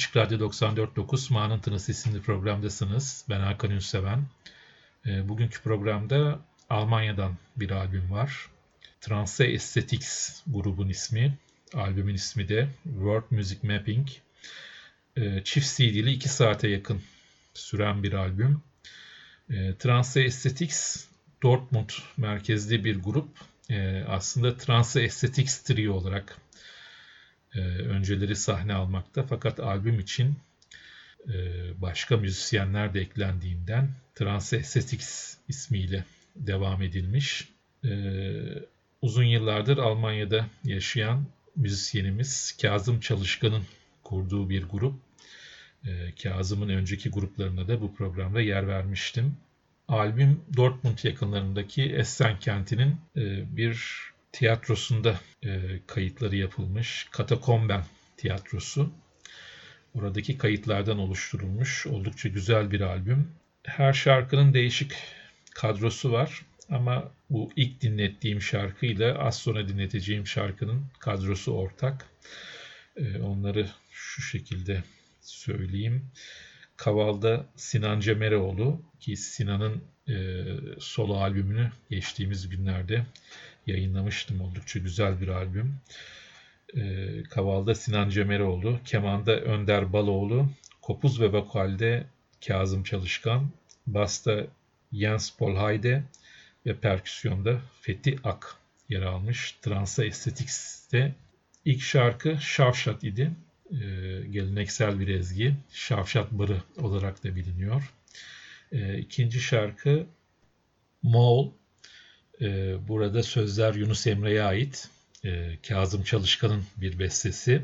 Açık Radyo 94.9 Mağanın Tınısı isimli programdasınız. Ben Hakan Ünseven. E, bugünkü programda Almanya'dan bir albüm var. Transe Aesthetics grubun ismi. Albümün ismi de World Music Mapping. E, çift CD'li 2 saate yakın süren bir albüm. E, Transe Aesthetics Dortmund merkezli bir grup. E, aslında Transe Aesthetics Trio olarak e, önceleri sahne almakta. Fakat albüm için e, başka müzisyenler de eklendiğinden Trans Aesthetics ismiyle devam edilmiş. E, uzun yıllardır Almanya'da yaşayan müzisyenimiz Kazım Çalışkan'ın kurduğu bir grup. Kazım'ın önceki gruplarına da bu programda yer vermiştim. Albüm Dortmund yakınlarındaki Essen kentinin bir tiyatrosunda e, kayıtları yapılmış. Katakomben tiyatrosu. Oradaki kayıtlardan oluşturulmuş oldukça güzel bir albüm. Her şarkının değişik kadrosu var ama bu ilk dinlettiğim şarkıyla az sonra dinleteceğim şarkının kadrosu ortak. E, onları şu şekilde söyleyeyim. Kaval'da Sinan Cemeroğlu ki Sinan'ın e, solo albümünü geçtiğimiz günlerde yayınlamıştım. Oldukça güzel bir albüm. E, Kaval'da Sinan Cemeroğlu, Keman'da Önder Baloğlu, Kopuz ve Vokal'de Kazım Çalışkan, Basta Jens Polhayde ve perküsyonda Fethi Ak yer almış. Transa Estetics'te ilk şarkı Şavşat idi. Ee, geleneksel bir ezgi. Şavşat Barı olarak da biliniyor. Ee, ikinci şarkı Moğol e, burada sözler Yunus Emre'ye ait. E, Kazım Çalışkan'ın bir bestesi.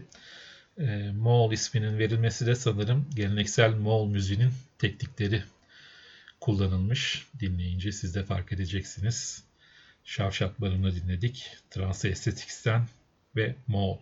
E, Moğol isminin verilmesi de sanırım geleneksel Moğol müziğinin teknikleri kullanılmış. Dinleyince siz de fark edeceksiniz. Şavşat Barı'nı dinledik. Trans Estetics'ten ve Moğol.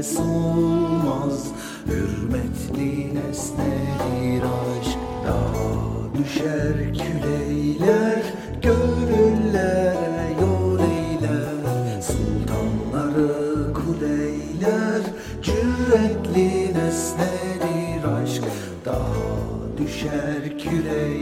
bitmez olmaz Hürmetli nesnedir aşk Dağa düşer küleyler Gönüllere yol eyler. Sultanları kuleyler Cüretli nesnedir aşk Dağa düşer küleyler.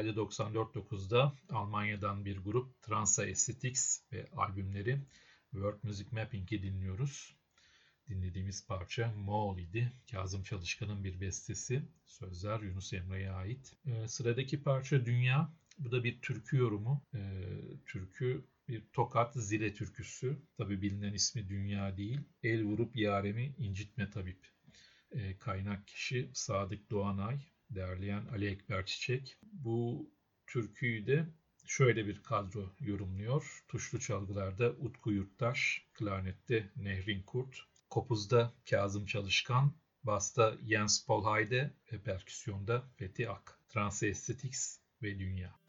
Radyo 94.9'da Almanya'dan bir grup Transa Aesthetics ve albümleri World Music Mapping'i dinliyoruz. Dinlediğimiz parça Moğol idi. Kazım Çalışkan'ın bir bestesi. Sözler Yunus Emre'ye ait. Ee, sıradaki parça Dünya. Bu da bir türkü yorumu. Ee, türkü bir Tokat Zile türküsü. Tabi bilinen ismi Dünya değil. El vurup yaremi incitme tabip. Ee, kaynak kişi Sadık Doğanay. Derleyen Ali Ekber Çiçek. Bu türküyü de şöyle bir kadro yorumluyor. Tuşlu çalgılarda Utku Yurttaş, klarnette Nehrin Kurt, kopuzda Kazım Çalışkan, basta Jens Polhayde ve perküsyonda Fethi Ak. Trans Aesthetics ve Dünya.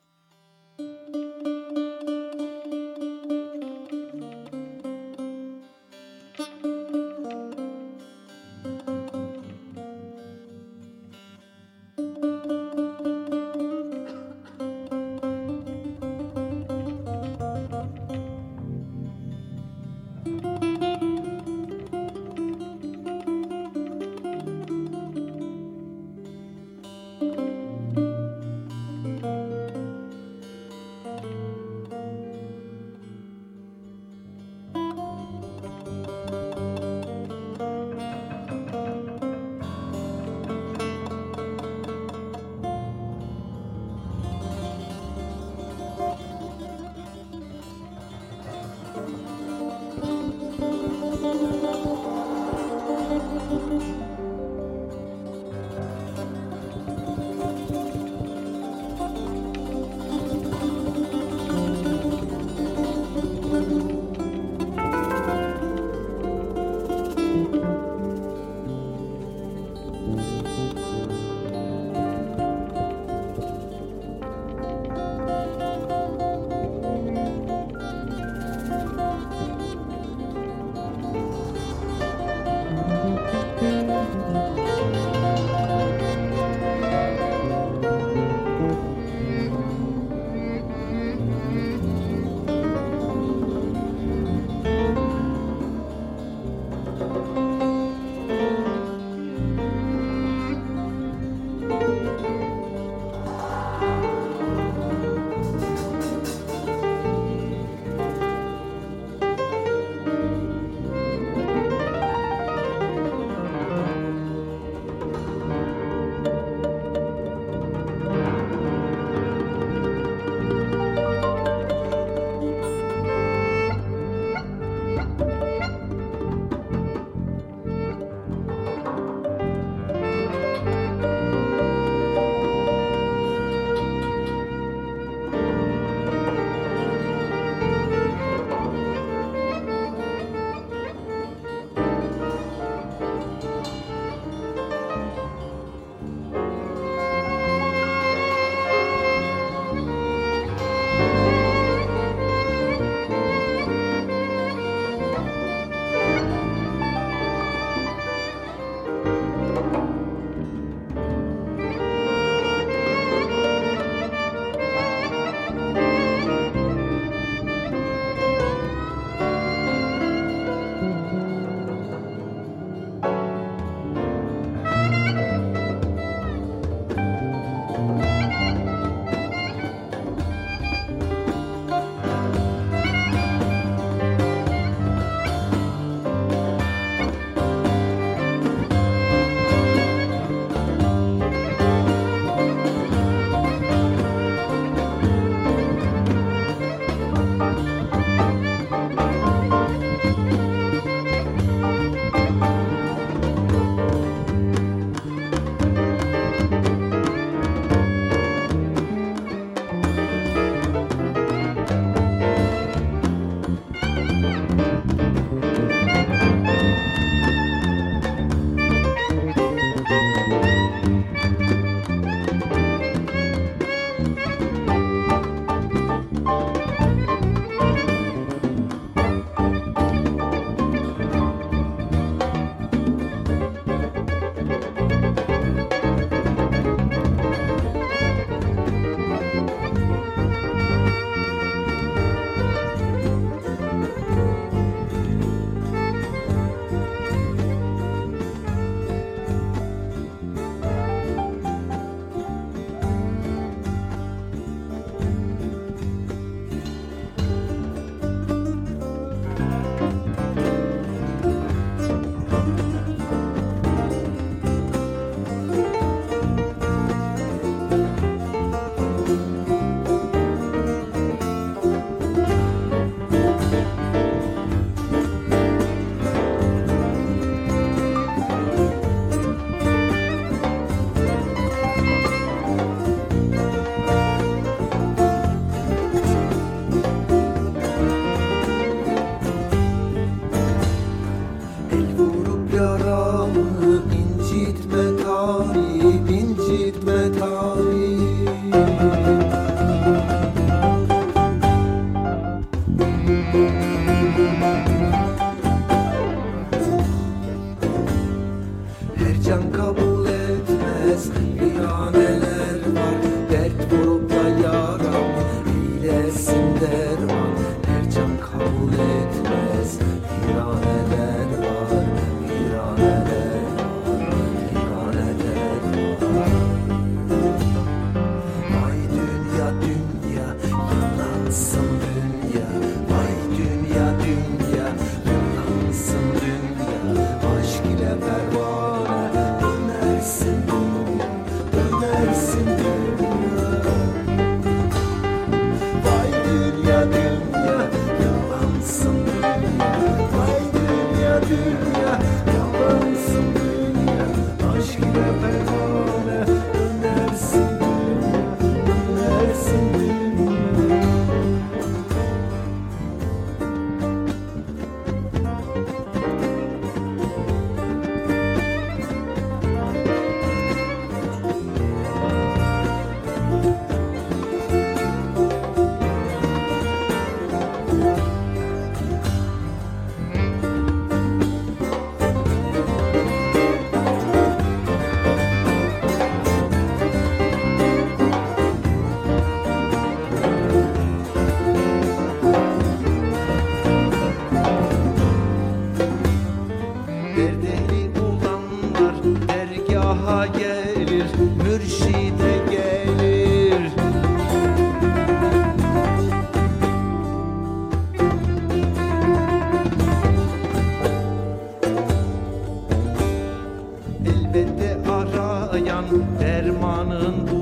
can kabul etmez. İhanet dermanın bu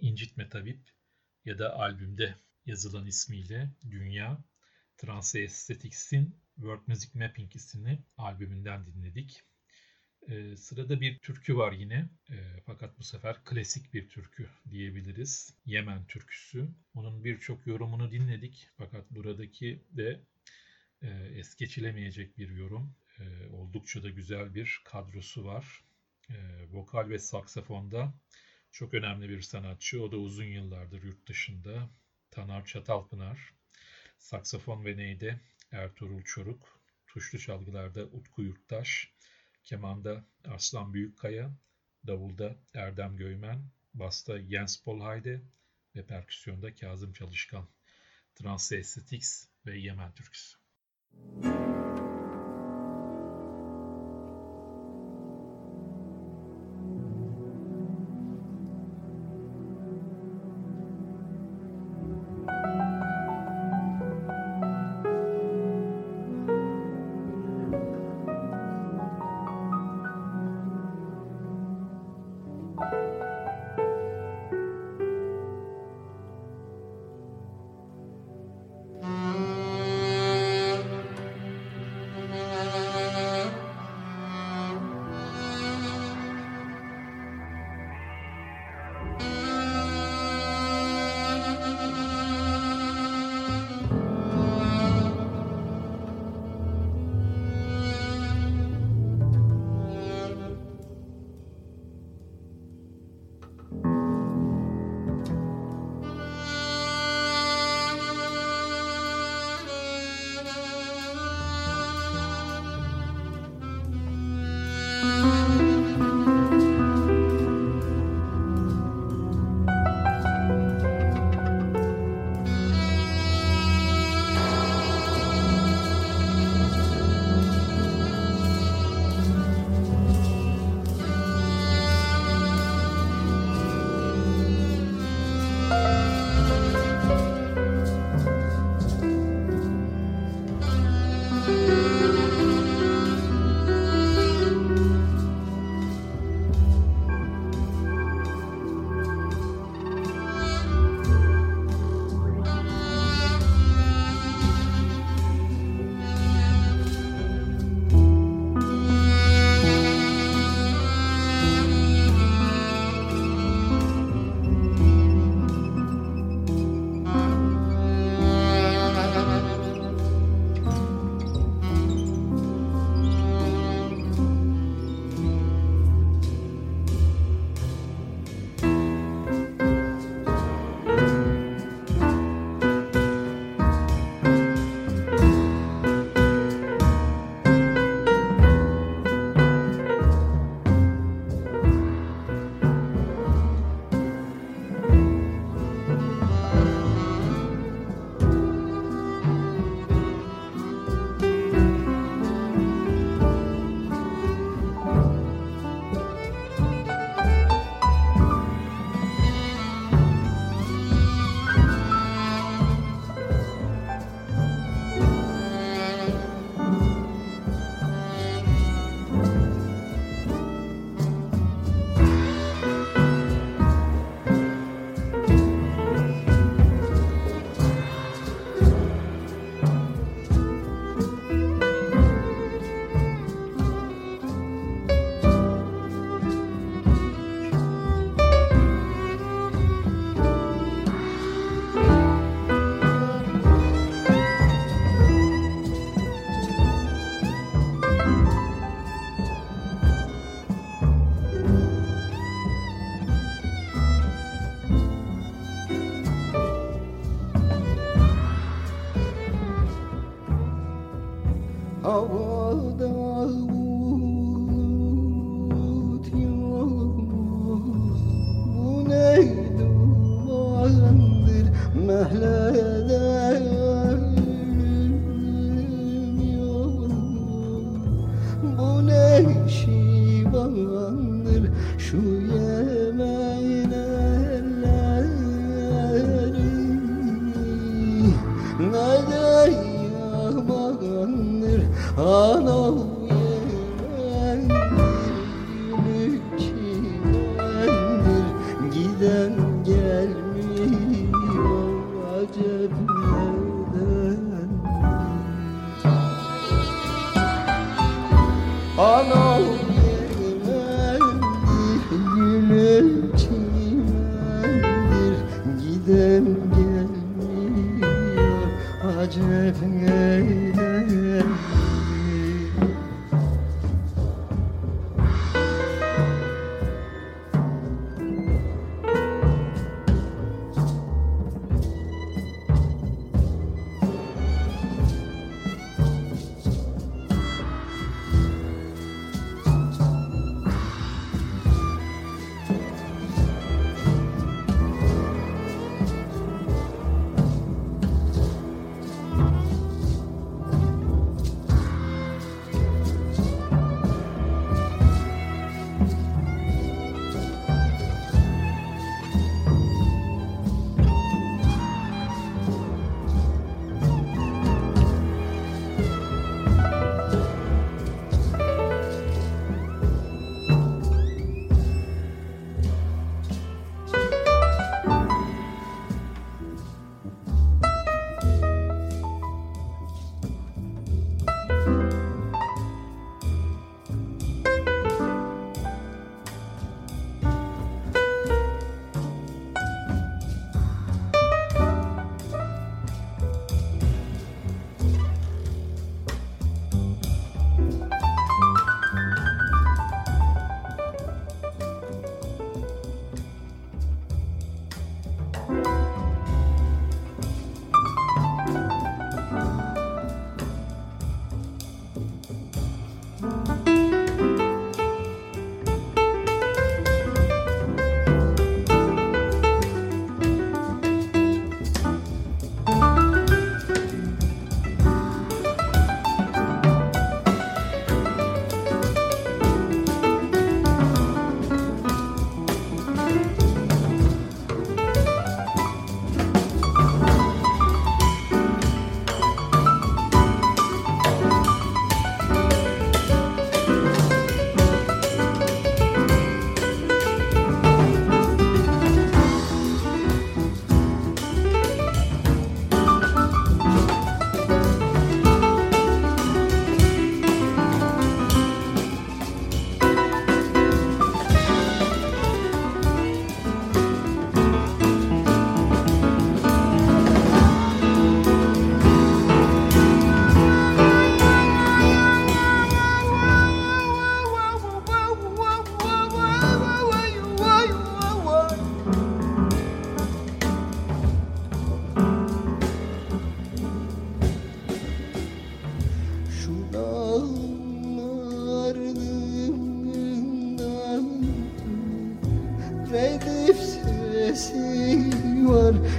incitme Tabip ya da albümde yazılan ismiyle Dünya, Trans Aesthetics'in World Music Mapping isimli albümünden dinledik. Ee, sırada bir türkü var yine. Ee, fakat bu sefer klasik bir türkü diyebiliriz. Yemen türküsü. Onun birçok yorumunu dinledik. Fakat buradaki de e, es geçilemeyecek bir yorum. E, oldukça da güzel bir kadrosu var. E, vokal ve saksafonda çok önemli bir sanatçı. O da uzun yıllardır yurt dışında. Taner Çatalpınar. Saksafon ve neyde Ertuğrul Çoruk. Tuşlu çalgılarda Utku Yurttaş. Kemanda Aslan Büyükkaya. Davulda Erdem Göymen. Basta Jens Polhayde ve perküsyonda Kazım Çalışkan. Trans Aesthetics ve Yemen Türküsü. Müzik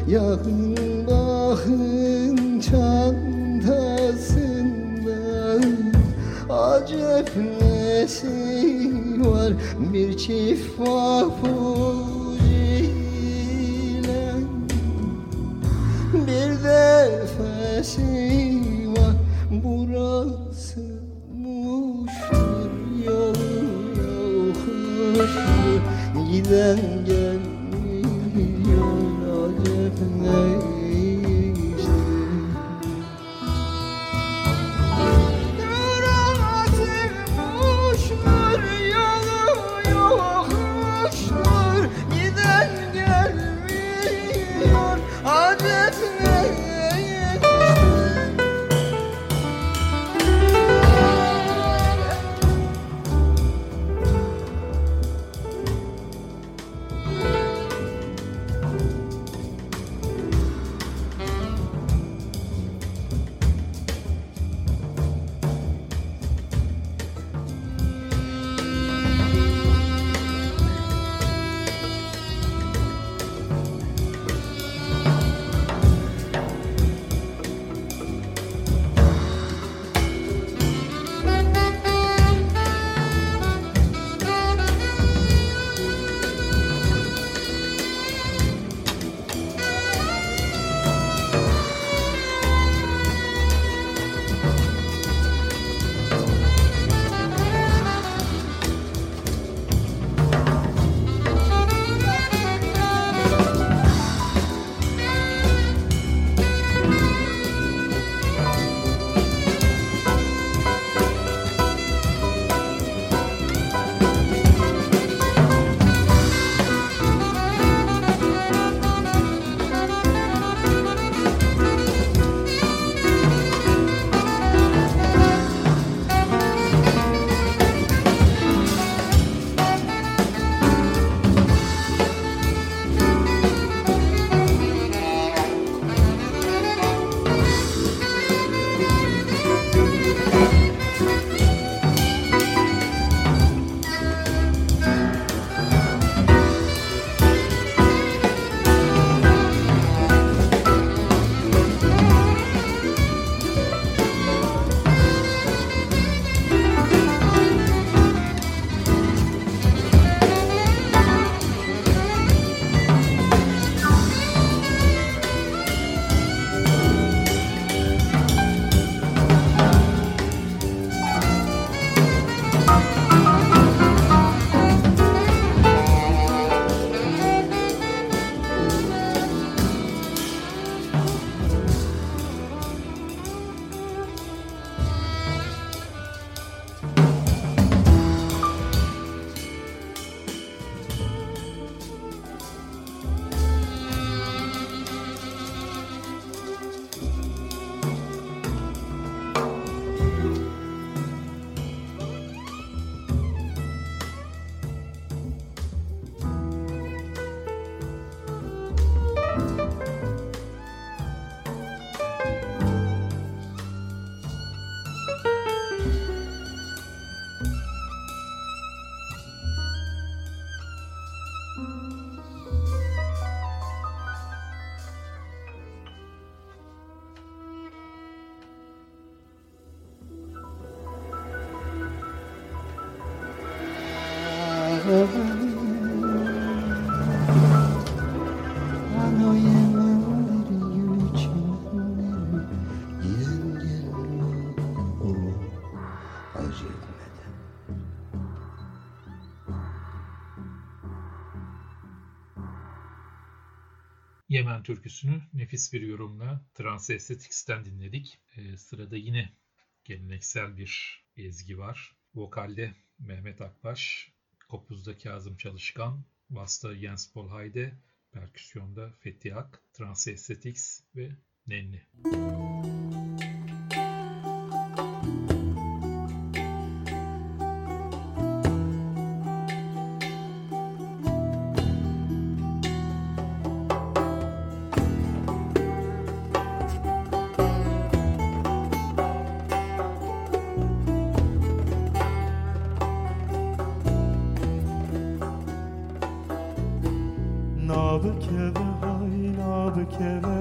var yakın Yemen türküsünü nefis bir yorumla Trans Aesthetics'ten dinledik. Ee, sırada yine geleneksel bir ezgi var. Vokalde Mehmet Akbaş, Kopuz'da Kazım Çalışkan, Basta Jens Polhayde, Perküsyonda Fethi Ak, Trans Aesthetics ve Nenni. Nal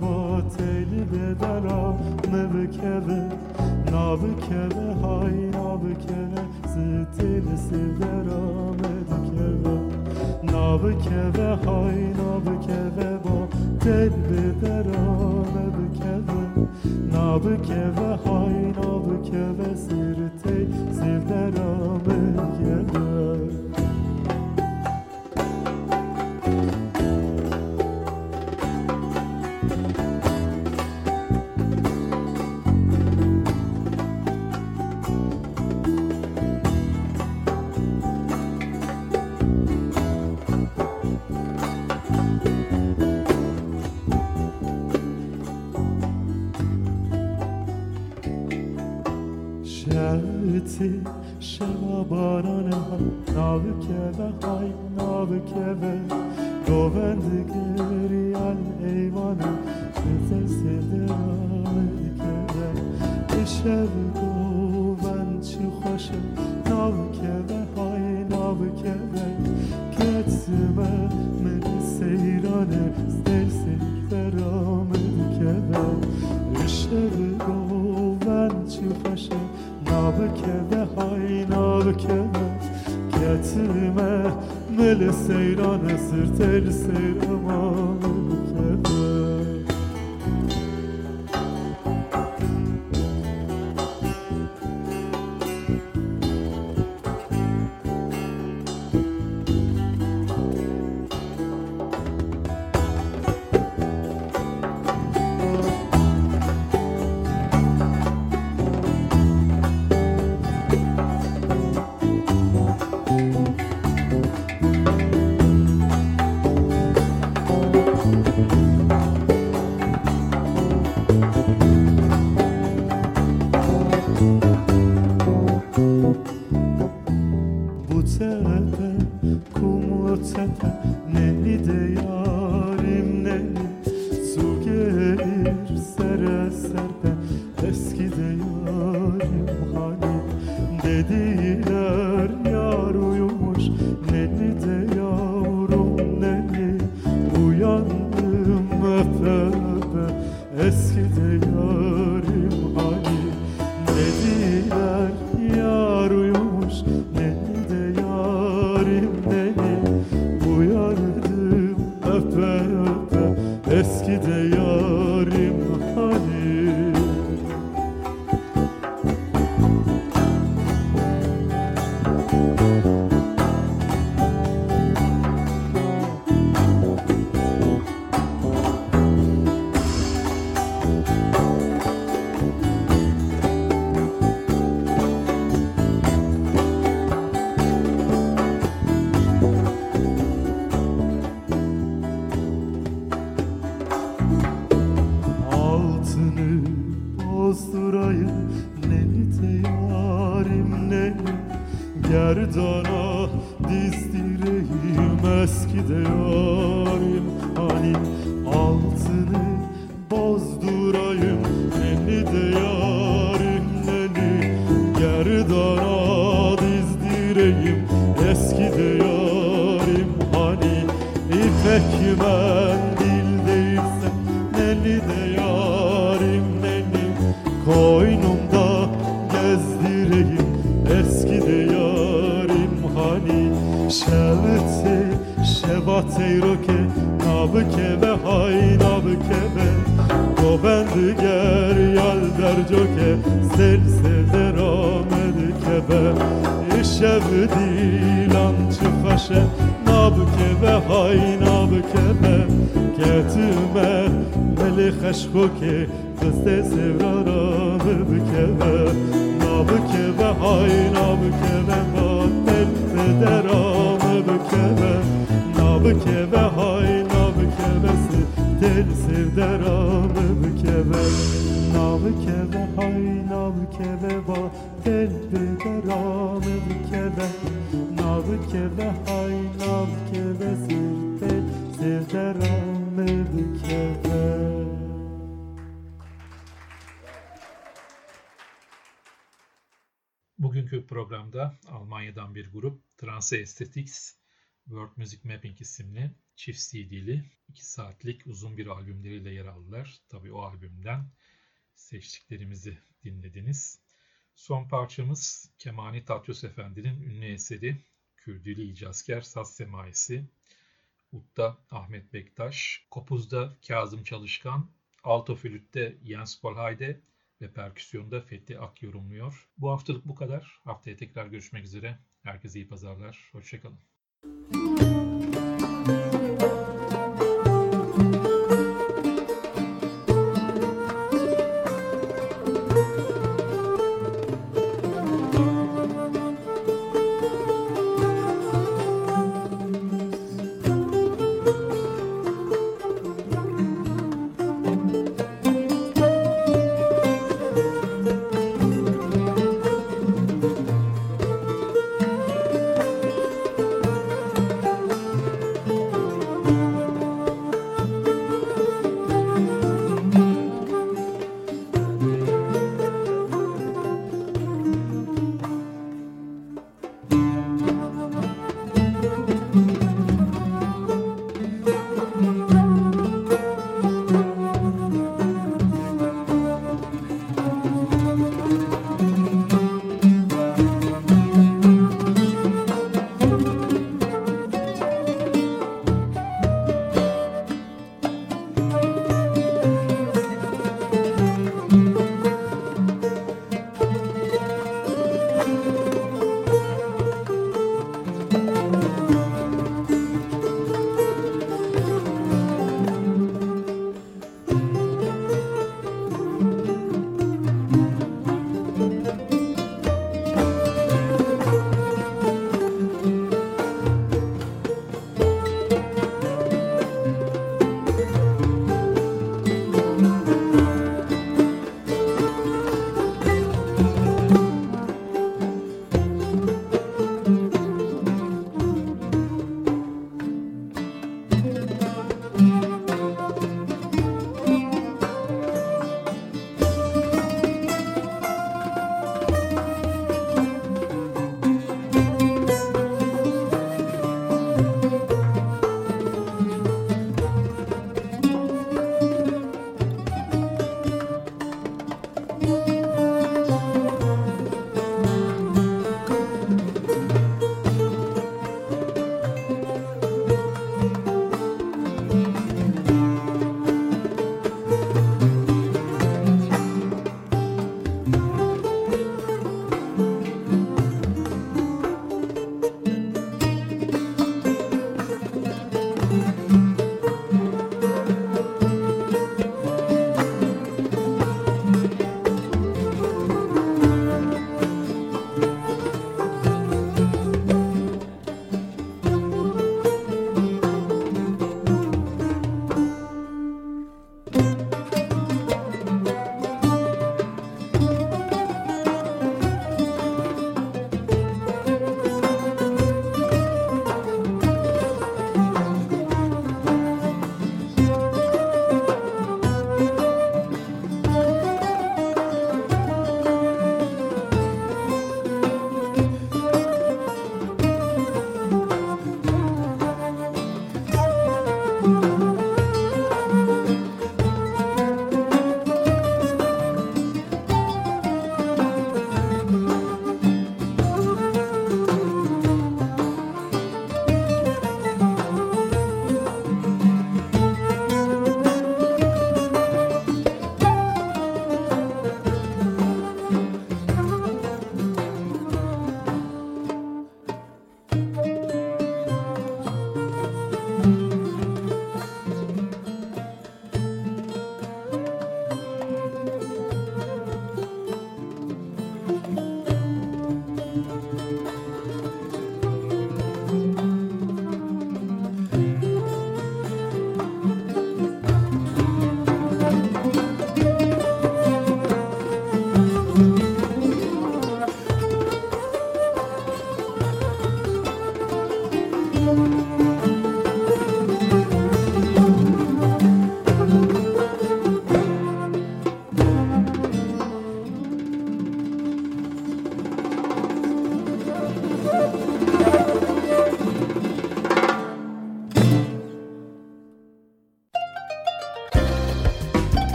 با تیلی به درا مبکوه نابکوه های نابکوه زتیل سیدرا مبکوه نابکوه های نابکوه با تیل به درا مبکوه نابکوه های نابکوه زرتی سیدرا مبکوه Shema Barone, Navukeve, Hay Navukeve, Masa Aesthetics World Music Mapping isimli çift CD'li 2 saatlik uzun bir albümleriyle yer aldılar. Tabii o albümden seçtiklerimizi dinlediniz. Son parçamız Kemani Tatyos Efendi'nin ünlü eseri Kürdili İcazker Saz Semaisi. Ut'ta Ahmet Bektaş, Kopuz'da Kazım Çalışkan, Alto Flüt'te Jens Bolhayde ve perküsyonda Fethi Ak yorumluyor. Bu haftalık bu kadar. Haftaya tekrar görüşmek üzere. Herkese iyi pazarlar. Hoşçakalın.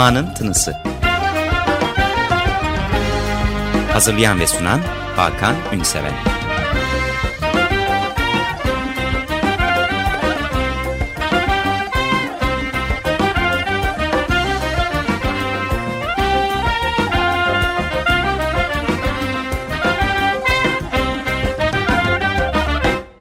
Ma'nın Tınısı. Hazırlayan ve sunan Hakan Ünseven.